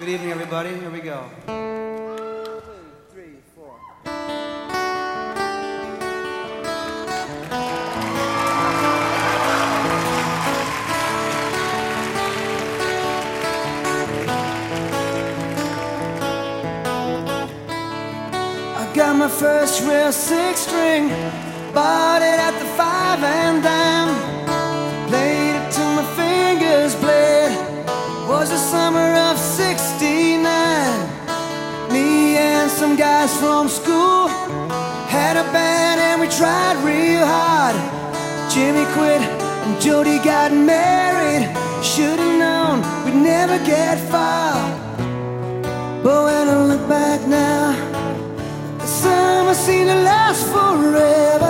Good evening, everybody. Here we go. I got my first real six string, bought it at the five and dime. Played it till my fingers bled. Was the summer '69. Me and some guys from school had a band and we tried real hard. Jimmy quit and Jody got married. Should've known we'd never get far. But when I look back now. The summer seemed to last forever.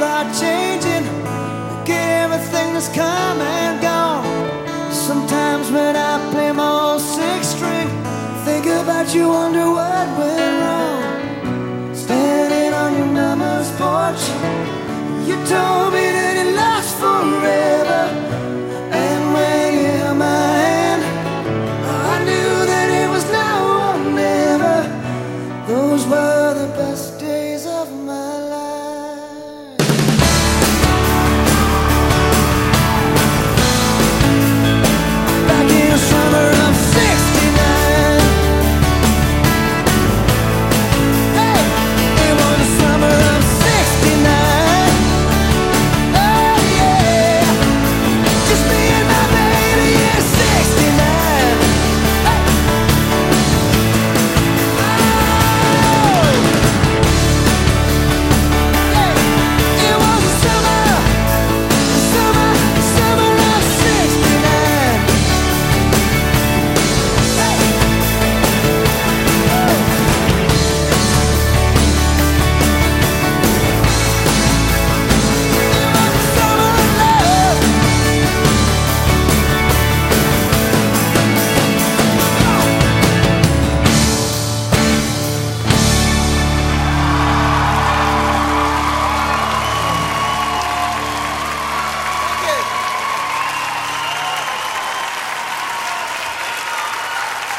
times are changing. At everything that's come and gone. Sometimes when I play my old six string, think about you, wonder